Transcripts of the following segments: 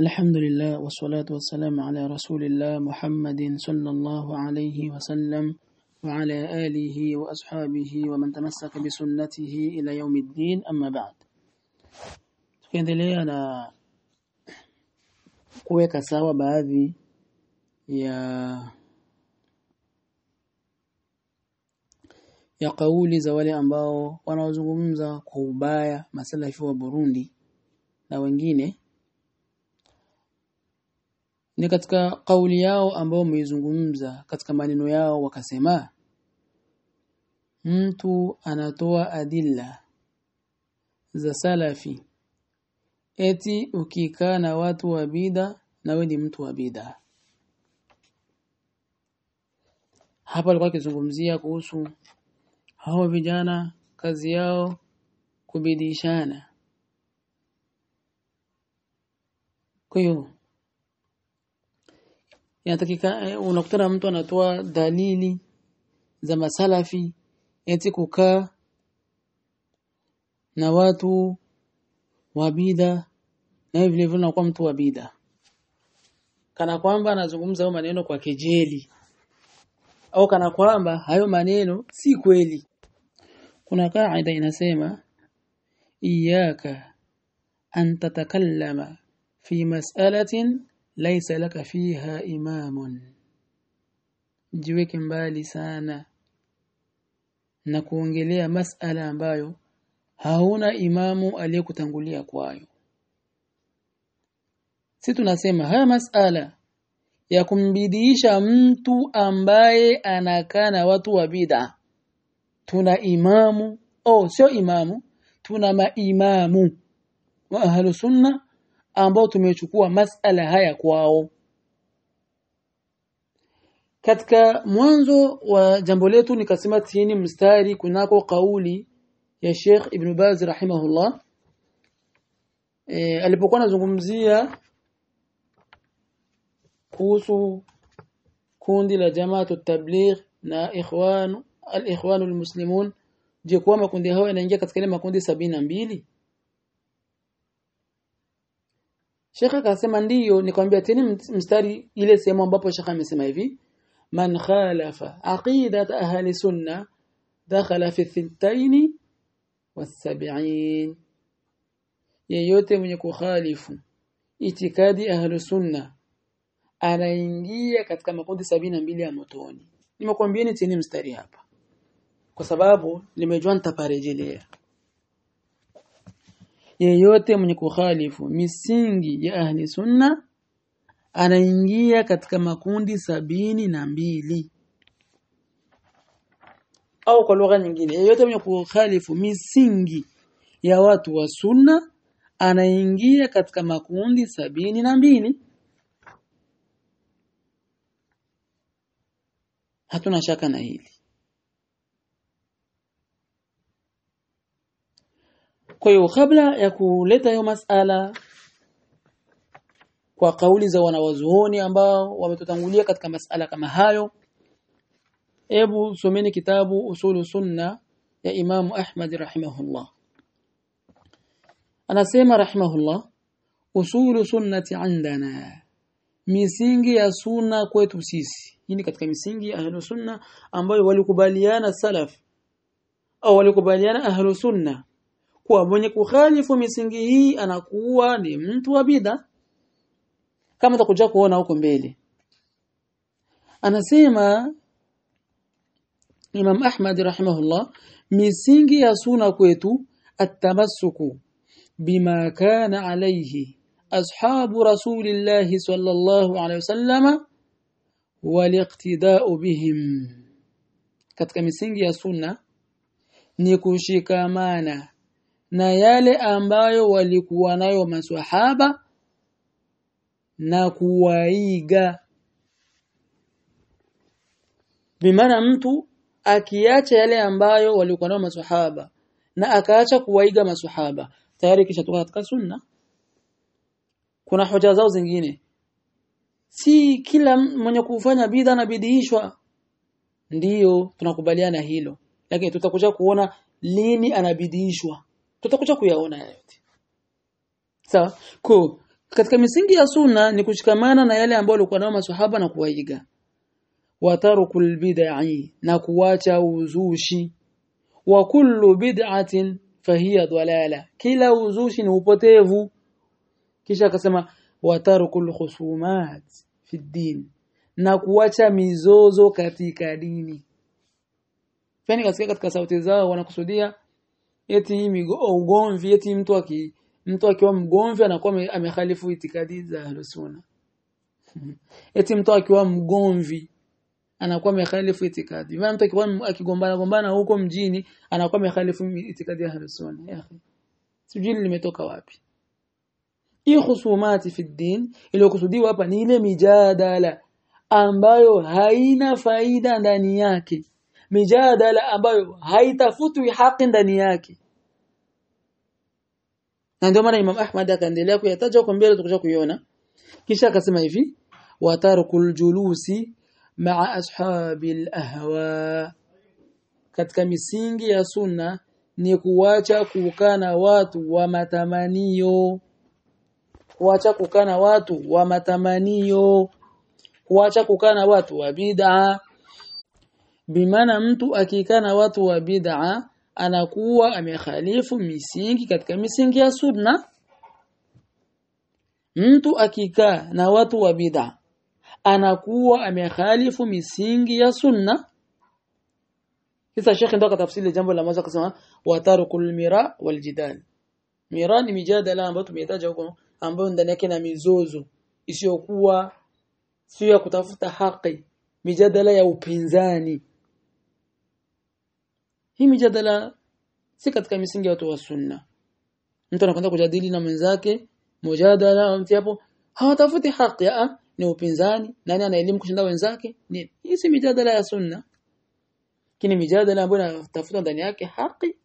الحمد لله والصلاة والسلام على رسول الله محمد صلى الله عليه وسلم وعلى آله وأصحابه ومن تمسك بسنته إلى يوم الدين أما بعد tukiendelea na kuweka sawa baadhi ya ya kauli za wale ambao wanaozungumza kwa ubaya masalafi wa Burundi na wengine ni katika kauli yao ambao wameizungumza katika maneno yao wakasema mtu anatoa adilla za salafi. Eti ukikaa na watu wa bida na wewe ni mtu wa bida. Hapa alikuwa akizungumzia kuhusu hao vijana kazi yao kubidishana kwa hiyo inatakika unakutana mtu anatoa dalili za masalafi eti kukaa na watu wa bid'a na vile vile unakuwa mtu wa bid'a. Kana kwamba anazungumza hayo maneno kwa kejeli au kana kwamba hayo maneno si kweli. Kuna kaida inasema iyaka an tatakallama fi mas'alatin laysa laka fiha imamun. Jiweke mbali sana na kuongelea masala ambayo hauna imamu aliyekutangulia kwayo. Si tunasema haya masala ya kumbidiisha mtu ambaye anakaa na watu wa bid'a. Tuna imamu oh sio imamu tuna maimamu wa ahlu sunna ambao tumechukua masala haya kwao. Katika mwanzo wa jambo letu nikasema tini mstari kunako kauli ya Sheikh Ibn Baz rahimahullah. E, alipokuwa anazungumzia kuhusu kundi la jamaatu tabligh na ikhwan al-ikhwan al-muslimun je kwa makundi hayo yanaingia katika ile makundi mbili Shekhe akasema ndiyo, nikwambia tena mstari ile sehemu ambapo shekhe amesema hivi man khalafa aqidat ahli sunna dakhala fi thintaini wasabiin, yeyote mwenye kukhalifu itikadi ahli sunna anaingia katika makundi sabini na mbili ya motoni. Nimekwambieni tena mstari hapa, kwa sababu nimejua nitaparejelea yeyote mwenye kukhalifu misingi ya ahli sunna anaingia katika makundi sabini na mbili. Au kwa lugha nyingine yeyote mwenye kukhalifu misingi ya watu wa sunna anaingia katika makundi sabini na mbili. Hatuna shaka na hili kwa hiyo kabla ya kuleta hiyo masala kwa kauli za wanawazuoni ambao wametutangulia katika masala kama hayo Ebu someni kitabu Usulu Sunna ya Imamu Ahmad rahimahullah. Anasema rahimahullah usulu sunnati indana misingi ya sunna kwetu sisi. Hii ni katika misingi ya ahlu sunna ambayo walikubaliana salaf au walikubaliana ahlu sunna kwa mwenye kukhalifu misingi hii anakuwa ni mtu wa bid'a kama tutakuja kuona huko mbele. Anasema Imam Ahmad rahimahullah misingi ya suna kwetu atamasuku bima kana alayhi ashabu rasulillahi sallallahu alayhi wasallam waliqtida'u bihim katika misingi ya sunna ni kushikamana na yale ambayo walikuwa nayo maswahaba na kuwaiga. Bimaana mtu akiacha yale ambayo walikuwa nayo maswahaba na akaacha kuwaiga maswahaba tayari kisha toka katika sunna. Kuna hoja zao zingine. Si kila mwenye kufanya bidha na bidiishwa ndiyo tunakubaliana hilo. Lakini tutakuja kuona lini anabidiishwa tutakuja kuyaona yote. Sawa? Ko katika misingi ya sunna ni kushikamana na yale ambayo walikuwa nao maswahaba na kuwaiga. Watarukul bid'i na kuwacha uzushi. Wa kullu bid'atin fahiya dalala kila uzushi ni upotevu. Kisha akasema watarukul khusumat fi din na kuwacha mizozo katika dini. Fani katika sauti zao wanakusudia eti ugomvi eti mtu aki mtu akiwa mgomvi anakuwa amehalifu itikadi za Ahlus-Sunna. eti mtu akiwa mgomvi anakuwa amehalifu itikadi. Maana mtu akiwa akigombana gombana huko mjini anakuwa amehalifu itikadi ya Ahlus-Sunna. Ya akhi. Sijui limetoka wapi. Hii khusumati fi din iliyokusudiwa hapa ni ile mijadala ambayo haina faida ndani yake. Mijadala ambayo haitafutwi haki ndani yake. Na ndio maana Imam Ahmad akaendelea kuyataja kwa mbele tukisha kuiona. Kisha akasema hivi watarkul julusi ma'a ashabil ahwa katika misingi ya sunna ni kuwacha kukana na watu wa matamanio kuacha kukana na watu wa matamanio kuacha kukana na watu wa bid'a bimaana mtu akikaa na watu wa bid'a anakuwa amekhalifu misingi katika misingi ya sunna. Mtu akikaa na watu wa bid'a anakuwa amekhalifu misingi ya sunna. Kisa Sheikh ndo akatafsiri jambo la mwanzo akasema watarukul mira wal jidal. Mira ni mijadala ambayo tumehitaja huko ambayo ndani yake na mizozo isiyokuwa sio ya kutafuta haki mijadala ya upinzani hii mijadala si katika misingi ya watu wa sunna. Mtu anakwenda kujadili na mwenzake mujadala hapo hawatafuti haki ya ni upinzani nani ana elimu kushinda wenzake nini hii si mijadala ya sunna. Kini mijadala ambayo inatafuta ndani yake haki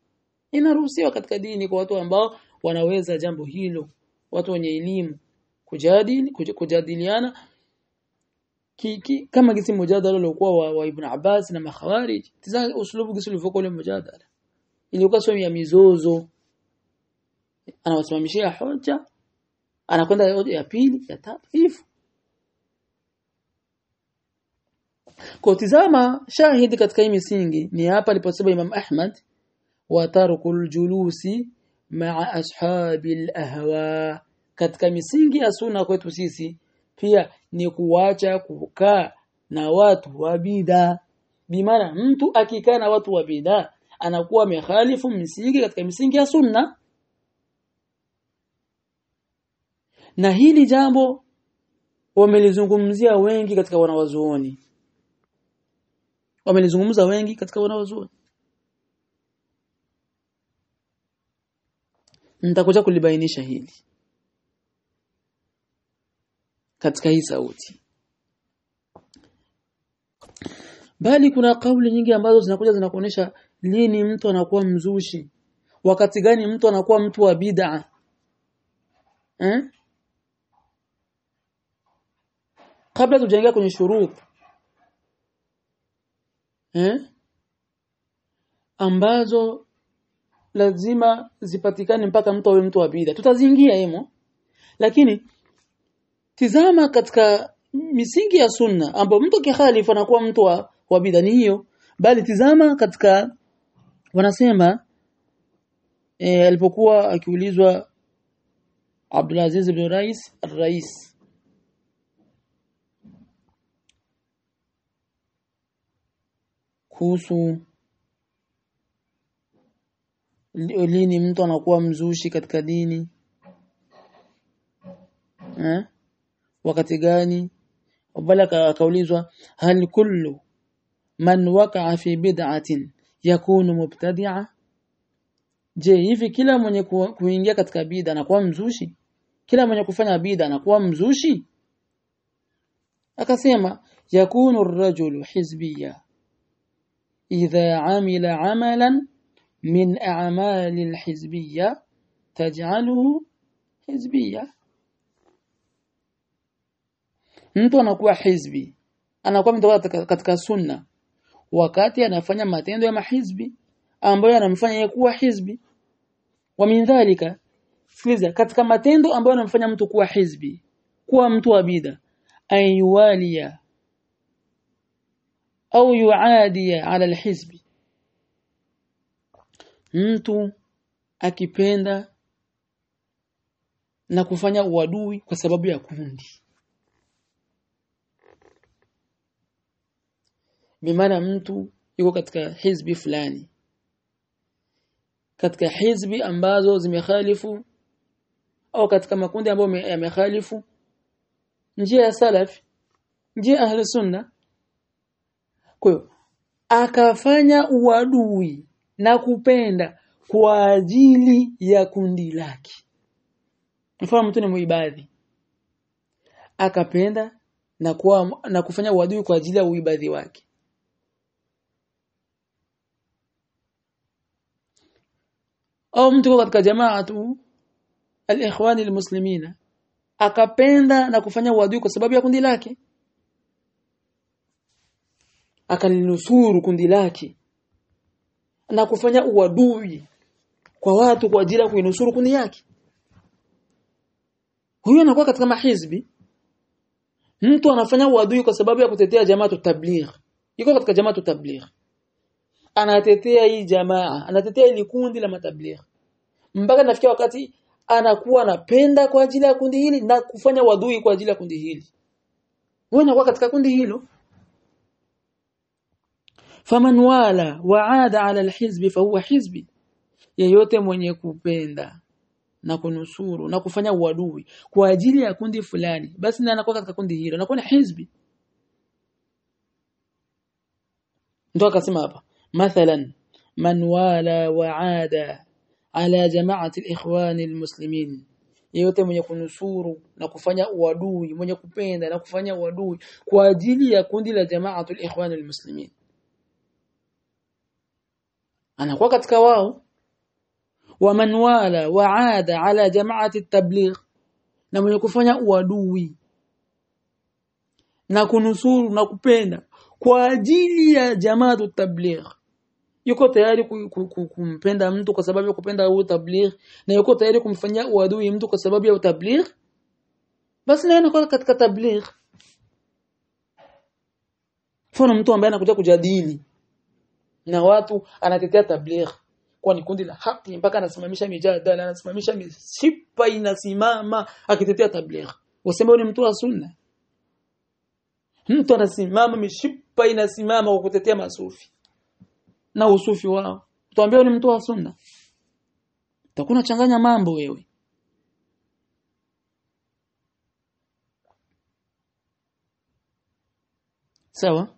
inaruhusiwa katika dini kwa watu ambao wanaweza jambo hilo. Watu wenye elimu kujadili kujadiliana ki, ki, kama gisi mujadala uliokuwa wa, wa Ibn Abbas na makhawarij tiza uslubu gisi ulivyokuwa ule mujadala. Ilikuwa sio ya mizozo. Anawasimamishia hoja anakwenda ya pili ya tatu hivyo kwa tizama shahidi katika hii misingi ni hapa aliposema Imam Ahmad wa tarkul julusi ma'a ashabil ahwa. Katika misingi ya sunna kwetu sisi pia ni kuwacha kukaa na watu wa bid'a. Bimaana mtu akikaa na watu wa bid'a anakuwa mehalifu misingi katika misingi ya sunna. Na hili jambo wamelizungumzia wengi katika wanawazuoni. Wamelizungumza wengi katika wanawazuoni. Nitakuja kulibainisha hili katika hii sauti. Bali kuna kauli nyingi ambazo zinakuja zinakuonesha lini mtu anakuwa mzushi. Wakati gani mtu anakuwa mtu wa bid'a. Eh? Kabla tujaingia kwenye shurut eh? Ambazo lazima zipatikane mpaka mtu awe mtu wa bid'a. Tutaziingia hemo. Lakini tizama katika misingi ya sunna ambapo mtu kihalifu anakuwa mtu wa, wa bidani hiyo. Bali tizama katika wanasema e, alipokuwa akiulizwa Abdulaziz ibn Rais al-Rais kuhusu lini mtu anakuwa mzushi katika dini. Eh? Wakati gani wabala akaulizwa hal kullu man waqa'a fi bid'atin yakunu mubtadi'a je hivi kila mwenye kuingia katika bid'a anakuwa mzushi kila mwenye kufanya bid'a anakuwa mzushi akasema yakunu ar-rajulu hizbiyya idha amila amalan min a'mali al-hizbiyya taj'aluhu hizbiyya mtu anakuwa hizbi anakuwa mtoka katika sunna. Wakati anafanya matendo ya mahizbi ambayo anamfanya yeye kuwa hizbi. Wa mindhalika sikiliza katika matendo ambayo anamfanya mtu kuwa hizbi kuwa mtu wa bida ayuwalia au yuadia ala alhizbi. Mtu akipenda na kufanya uadui kwa sababu ya kundi bimaana mtu yuko katika hizbi fulani. Katika hizbi ambazo zimekhalifu au katika makundi ambayo yamekhalifu. Njia ya salaf njia ahli sunna. Kwa akafanya uadui na kupenda kwa ajili ya kundi lake. Mfano mtu ni muibadhi. Akapenda na kuwa na kufanya uadui kwa ajili ya uibadhi wake au mtu katika jamaa tu al-ikhwani al-muslimina akapenda na kufanya uadui kwa sababu ya kundi lake. Akalinusuru kundi lake na kufanya uadui kwa watu kwa ajili ya kuinusuru kundi yake. Huyo anakuwa katika mahizbi. Mtu anafanya uadui kwa sababu ya kutetea jamaa tabligh. Yuko katika jamaa tabligh anatetea hii jamaa anatetea ile kundi la matabligh. Mpaka nafikia wakati anakuwa anapenda kwa ajili ya kundi hili na kufanya wadui kwa ajili ya kundi hili. Wewe unakuwa katika kundi hilo. Faman wala waada ala alhizbi fahuwa hizbi. Yeyote mwenye kupenda na kunusuru na kufanya uadui kwa ajili ya kundi fulani basi na anakuwa katika kundi hilo anakuwa ni hizbi. Ndio akasema hapa mathalan من والى وعاد ala jama'ati الاخوان المسلمين yeyote mwenye kunusuru na kufanya uadui mwenye kupenda na kufanya uadui kwa ajili ya kundi la jama'atu al-ikhwan al-muslimin anakuwa katika wao. Waman wala waada ala jama'ati at-tabligh na mwenye kufanya uadui na kunusuru na kupenda kwa ajili ya jamaatu tabligh yuko tayari kumpenda mtu kwa sababu ya kupenda huo tabligh na yuko tayari kumfanyia uadui mtu kwa sababu ya tabligh basi naye anakuwa katika tabligh mfano mtu ambaye anakuja kujadili na watu anatetea tabligh kwa ni kundi la haki mpaka anasimamisha mijadala anasimamisha mishipa inasimama akitetea tabligh wasema ni mtu wa sunna. Mtu anasimama mishipa inasimama kwa kutetea masufi na usufi wao tuambie ni mtu wa sunna. Utakuna changanya mambo wewe. Sawa?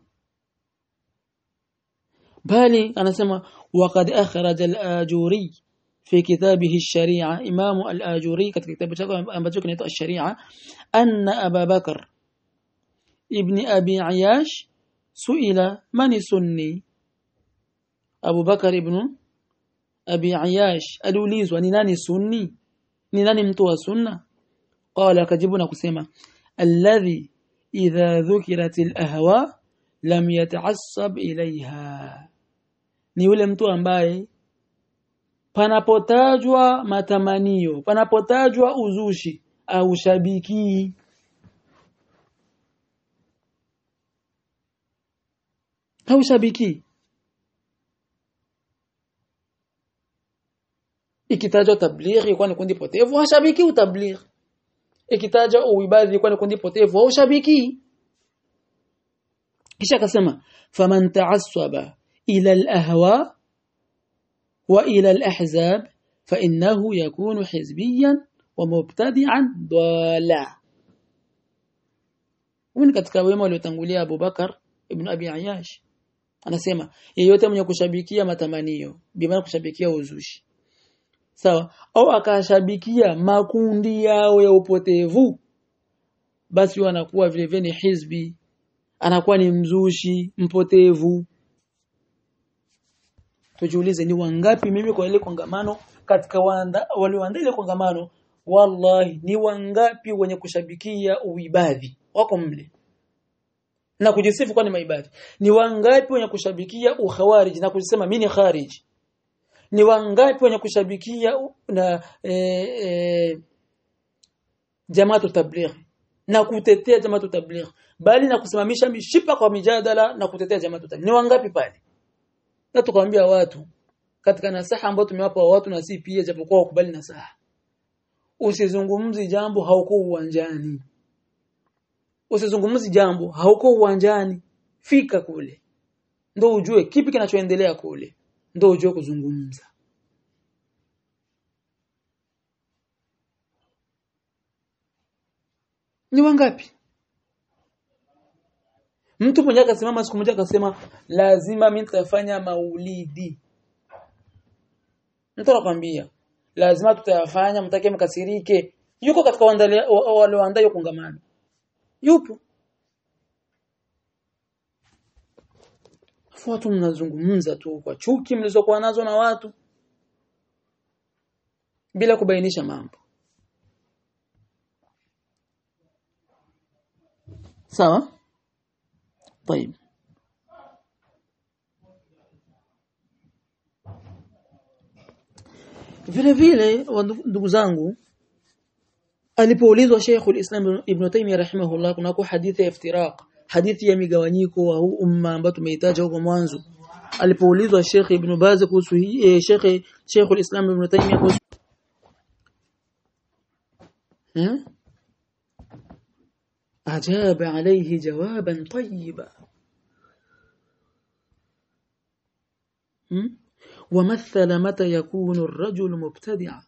Bali anasema waqad akhraj al-ajuri fi kitabihi ash-shari'a. Imam al-ajuri katika kitabu chake ambacho kinaitwa ash-shari'a anna Abu Bakr ibn Abi Ayash suila mani sunni Abu Bakar ibn Abi Ayash aliulizwa ni nani sunni? Ni nani mtu wa sunna? Qala akajibu na kusema alladhi idha dhukirat alahwa lam yata'assab ilaiha ni yule mtu ambaye panapotajwa matamanio panapotajwa uzushi au shabiki au shabiki ikitajwa tablighi kwani kundi potevu hashabiki utablighi ikitajwa uibadhi kwani kundi potevu au shabiki kisha akasema faman ta'assaba ila al-ahwa wa ila al-ahzab fa innahu yakunu hizbiyan wa mubtadi'an dala Huyu katika wema waliotangulia Abu Bakar ibn Abi Ayash anasema yeyote mwenye kushabikia matamanio bimaana kushabikia uzushi sawa au akashabikia makundi yao ya upotevu basi wanakuwa vile vile ni hizbi. Anakuwa ni mzushi mpotevu. Tujiulize ni wangapi mimi kwa ile kongamano katika walioandaa ile kongamano wallahi ni wangapi wenye kushabikia uibadhi wako mle. Na kujisifu kwa ni maibadhi. Ni wangapi wenye kushabikia ukhawarij na kujisema mimi ni kharij ni wangapi wenye kushabikia na e, e, jamaatu tabligh? Na kutetea jamaatu tabligh. Bali na kusimamisha mishipa kwa mijadala na kutetea jamaatu tabligh. Ni wangapi pale? Na tukwambia watu katika nasaha ambayo tumewapa watu na si pia japokuwa wakubali nasaha. Usizungumzi jambo hauko uwanjani. Usizungumzi jambo hauko uwanjani. Fika kule. Ndio ujue kipi kinachoendelea kule ndo ujue kuzungumza. Ni wangapi? Mtu mmoja akasimama siku moja akasema lazima mimi nitafanya maulidi. Mtu anakuambia lazima tutayafanya mtake mkasirike. Yuko katika wale hiyo kongamano. Yupo watu mnazungumza tu kwa chuki mlizokuwa nazo na watu bila kubainisha mambo sawa طيب vile vile ndugu zangu alipoulizwa Sheikh al-Islam Ibn Taymiyyah rahimahullah kunako hadithi ya iftiraq hadithi ya migawanyiko wa huu umma ambao tumeitaja huko mwanzo alipoulizwa Sheikh Ibn Baz kuhusu hii Sheikh Sheikh al-Islam Ibn Taymiyyah kuhusu أجاب عليه جوابا طيبا ومثل متى يكون الرجل مبتدعا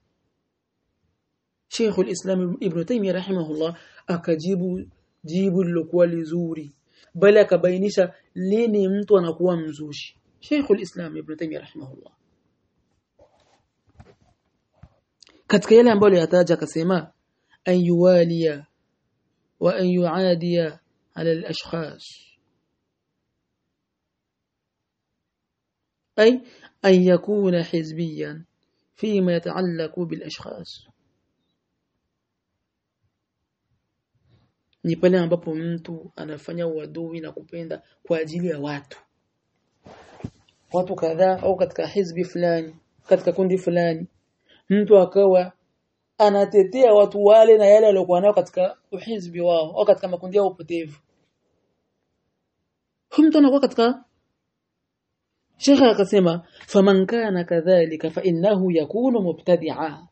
شيخ الإسلام ابن تيمية رحمه الله akajibu jibu lilokuwa lizuri bali akabainisha lini mtu anakuwa mzushi Sheikh al-Islam Ibn Taymiyyah rahimahullah katika yale ambayo aliyataja akasema an yuwaliya wa an yuadiya ala al-ashkhas ay yakuna hizbiyan فيما يتعلق بالاشخاص ni pale ambapo mtu anafanya uadui na kupenda kwa ajili ya watu. Watu kadhaa au katika hizbi fulani katika kundi fulani. Mtu akawa anatetea watu wale na yale waliokuwa nao katika uhizbi wao au katika makundi yao upotevu. Mtu anakuwa katika Sheikh akasema faman kana kadhalika fa innahu yakunu mubtadi'a.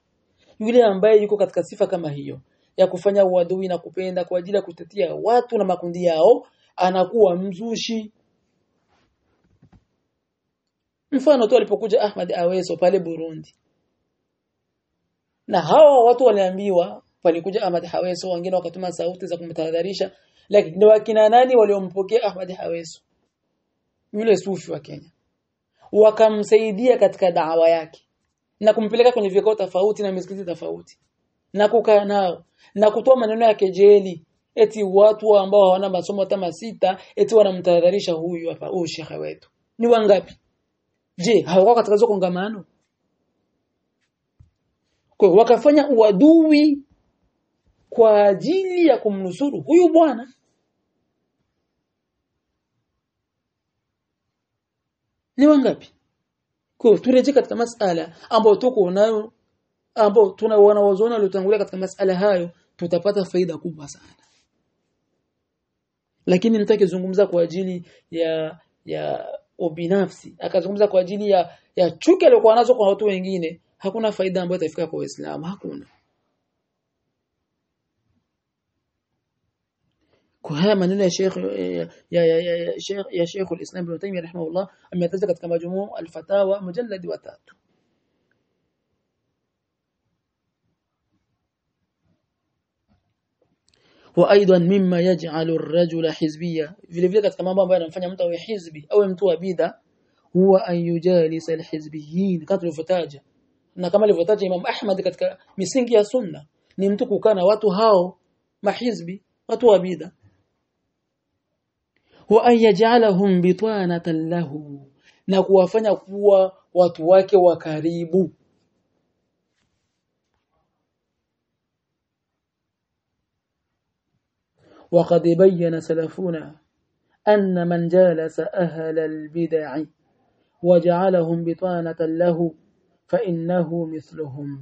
Yule ambaye yuko katika sifa kama hiyo ya kufanya uadui na kupenda kwa ajili ya kutetea watu na makundi yao anakuwa mzushi. Mfano tu alipokuja Ahmad Aweso pale Burundi. Na hawa watu waliambiwa palikuja Ahmad Haweso wengine wakatuma sauti za kumtahadharisha lakini ni wakina nani waliompokea Ahmad Haweso yule sufi wa Kenya. Wakamsaidia katika dawa yake na kumpeleka kwenye vikao tofauti na misikiti tofauti na kukaa nao na kutoa maneno ya kejeli eti watu ambao hawana masomo hata masita eti wanamtahadharisha huyu hapa huyu shekhe wetu. Ni wangapi? Je hawako katika hizo kongamano? Kwa wakafanya uadui kwa ajili ya kumnusuru huyu bwana. Ni wangapi? Kwa tureje katika masala ambayo tuko nayo ambao tuna wanawazuoni waliotangulia katika masala hayo tutapata faida kubwa sana. Lakini nitake zungumza kwa ajili ya ya ubinafsi. Akazungumza kwa ajili ya ya chuki aliyokuwa nazo kwa watu wengine hakuna faida ambayo itafika kwa Uislamu hakuna. Kwa haya maneno ya Sheikh ya ya ya, Sheikh ya Sheikh al-Islam Ibn Taymiyyah rahimahullah ametaja katika majmuu al-fatawa mujallad wa wa aidan mimma yaj'alu ar-rajula hizbiyya. Vile vile katika mambo ambayo yanamfanya mtu awe hizbi awe mtu wa bidha huwa an yujalisa al-hizbiyyin kama tulivyotaja. Na kama alivyotaja Imam Ahmad katika misingi ya sunna ni mtu kukaa na watu hao mahizbi watu wa bidha wa an yaj'alahum bitwanatan lahu na kuwafanya kuwa watu wake wa karibu. وقد بين سلفنا أن من جالس أهل البدع وجعلهم بطانة له fa innahu mithluhum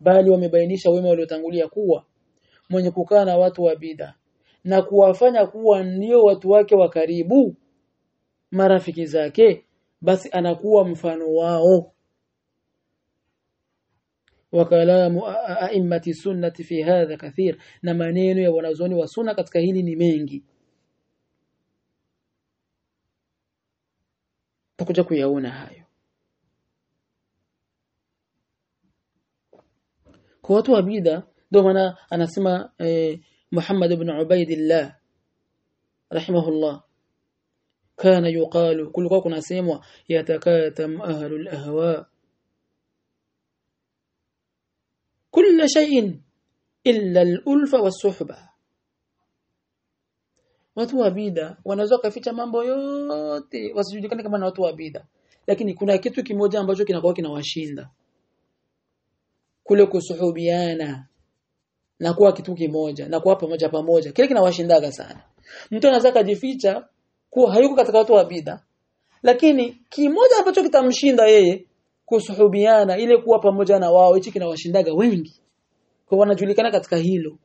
bali wamebainisha wema waliotangulia kuwa mwenye kukaa na watu wa bid'a na kuwafanya kuwa ndio watu wake wa karibu marafiki zake basi anakuwa mfano wao وكلام أئمة السنة في هذا كثير na maneno ya wanazuoni wa sunna katika hili ni mengi tutakuja kuyaona hayo kwa watu wa bid'a ndio maana anasema eh, Muhammad ibn Ubaidillah rahimahullah kana yuqalu kulikuwa kunasemwa yatakatam ahlul ahwa كل شيء إلا الألفة والصحبة watu wa bid'a wanaweza kuficha mambo yote wasijulikane kama na watu wa bid'a lakini kuna kitu kimoja ambacho kinakuwa kinawashinda kule kusuhubiana na kuwa kitu kimoja na kuwa pamoja pamoja kile kinawashindaga sana mtu anaweza kujificha kuwa hayuko katika watu wa bid'a lakini kimoja ambacho kitamshinda yeye kusuhubiana ile kuwa pamoja na wao hichi kinawashindaga wengi. Kwa wanajulikana katika hilo.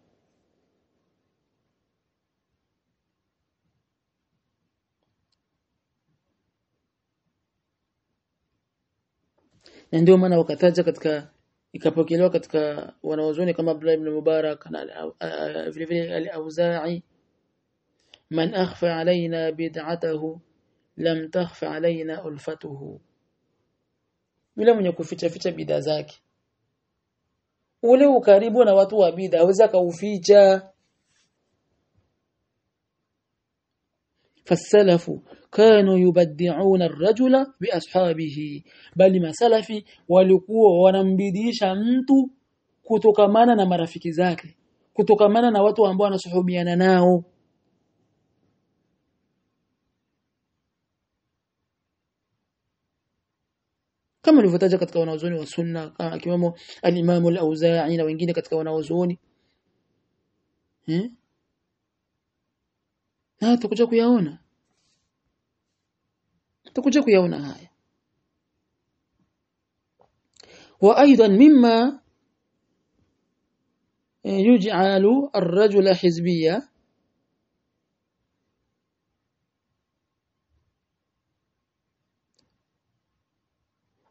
Na ndio maana wakataja katika ikapokelewa katika wanaozoni kama Abdullah ibn Mubarak na vile vile al-Auza'i man akhfa alaina bid'atahu lam takhfa alaina ulfatuhu yule mwenye kuficha ficha bid'a zake ule ukaribu na watu wa bid'a hawezi kauficha فالسلف كانوا يبدعون الرجل بأصحابه bali masalafi walikuwa wanambidisha mtu kutokamana na marafiki zake kutokamana na watu ambao wanasuhubiana nao kama alivyotaja katika wanazuoni wa sunna ah, akiwemo al-Imam al-Auza'i na wengine katika wanazuoni. Eh na tutakuja kuyaona. Tutakuja kuyaona haya. Wa aidan mimma eh, yuj'alu ar-rajula hizbiyya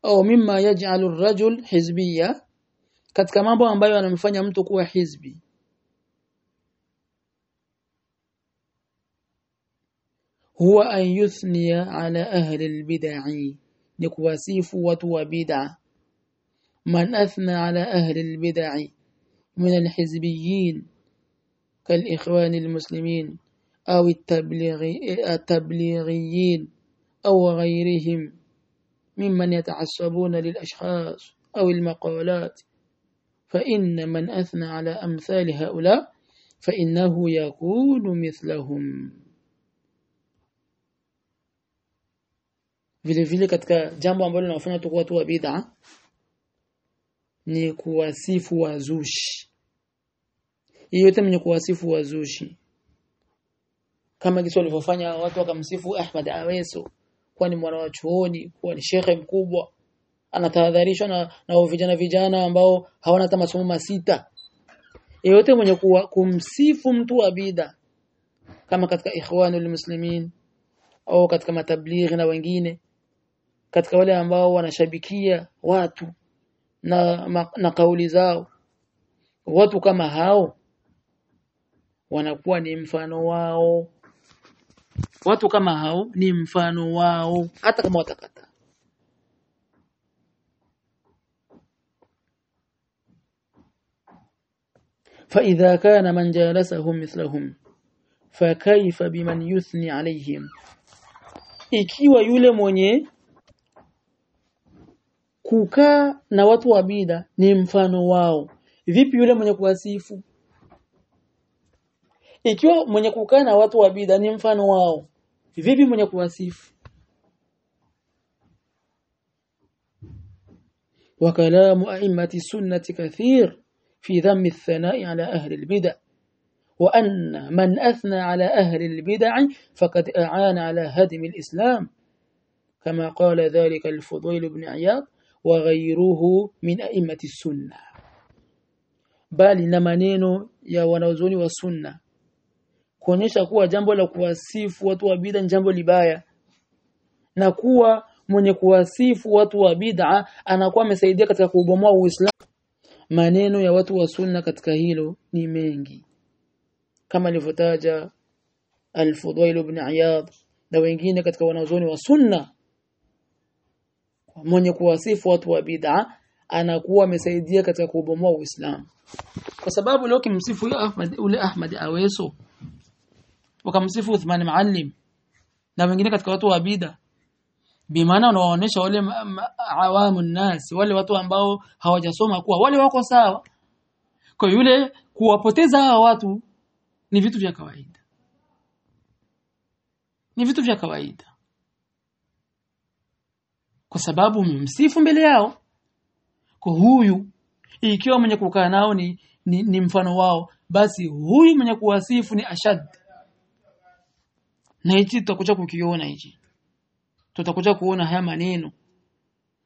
au mimma yaj'alu ar-rajul hizbiyya katika mambo ambayo yanamfanya mtu kuwa hizbi huwa an yuthniya ala ahli al-bid'ah ni kuwasifu watu wa bid'ah man athna ala ahli al-bid'ah min al-hizbiyyin كالإخوان المسلمين أو التبليغيين أو غيرهم ممن يتعصبون للأشخاص أو المقالات فإن من أثنى على أمثال هؤلاء فإنه يكون مثلهم vile vile katika jambo ambalo linawafanya tu wa bid'a ni kuwasifu wazushi yeyote mwenye kuwasifu wazushi kama kisa walivyofanya watu wakamsifu Ahmad Aweso kuwa ni mwana wa chuoni kuwa ni shekhe mkubwa anatahadharishwa na, na vijana vijana ambao hawana hata masomo masita. Yeyote mwenye kuwa, kumsifu mtu wa bid'a kama katika ikhwanul muslimin au katika matablighi na wengine katika wale ambao wanashabikia watu na, ma, na kauli zao watu kama hao wanakuwa ni mfano wao watu kama hao ni mfano wao hata kama watakata فإذا كان من جالسهم مثلهم فكيف بمن يثني عليهم ikiwa yule mwenye kukaa na watu wa bida ni mfano wao vipi yule mwenye kuwasifu ikiwa mwenye kukaa na watu wa ni mfano wao vipi mwenye kuwasifu وكلام أئمة السنة كثير في ذم الثناء على أهل البدع وأن من أثنى على أهل البدع فقد أعان على هدم الإسلام كما قال ذلك الفضيل بن عياض ghayruhu min a'immati sunna bali na maneno ya wanazuoni wa sunna kuonyesha kuwa jambo la kuwasifu watu wa bid'a jambo libaya. Na kuwa mwenye kuwasifu watu wa bid'a anakuwa amesaidia katika kubomoa Uislamu. Maneno ya watu wa sunna katika hilo ni mengi. Kama alivyotaja Al-Fudail ibn Iyad na wengine katika wanazuoni wa sunna. Mwenye kuwasifu watu wa bid'a anakuwa amesaidia katika kubomoa Uislamu. Kwa sababu leo kimsifu ule Ahmad Ahmad Aweso wakamsifu Uthman Maalim na wengine katika watu wa bid'a. Bimaana wanaonesha wale awamu nasi wale watu ambao hawajasoma kuwa wale wako sawa. Kwa yule kuwapoteza hawa watu ni vitu vya kawaida. Ni vitu vya kawaida. Kwa sababu umemsifu mbele yao. Kwa huyu ikiwa mwenye kukaa nao ni, ni, ni mfano wao basi huyu mwenye kuwasifu ni ashad na hichi tutakuja kukiona hichi tutakuja kuona haya maneno.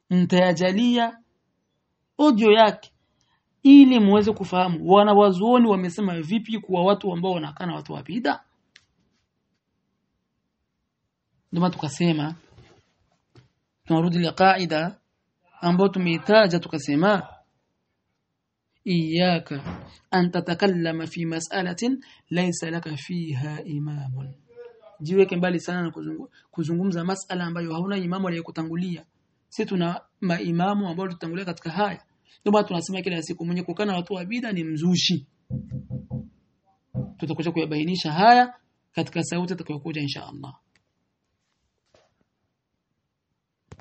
Mtayajalia audio yake ili muweze kufahamu. Wanawazuoni wamesema vipi kuwa watu ambao wanakana na watu wa bid'a? Ndio tukasema tunarudi ile kaida ambayo tumeitaja tukasema iyaka an tatakallama fi mas'alatin laysa laka fiha imamun jiweke mbali sana na kuzungu, kuzungumza masala ambayo hauna imamu aliyekutangulia. Si tuna maimamu ambao tutangulia katika haya. Ndio maana tunasema kila siku mwenye kukana watu wa bid'a ni mzushi. Tutakuja kuyabainisha haya katika sauti itakayokuja insha Allah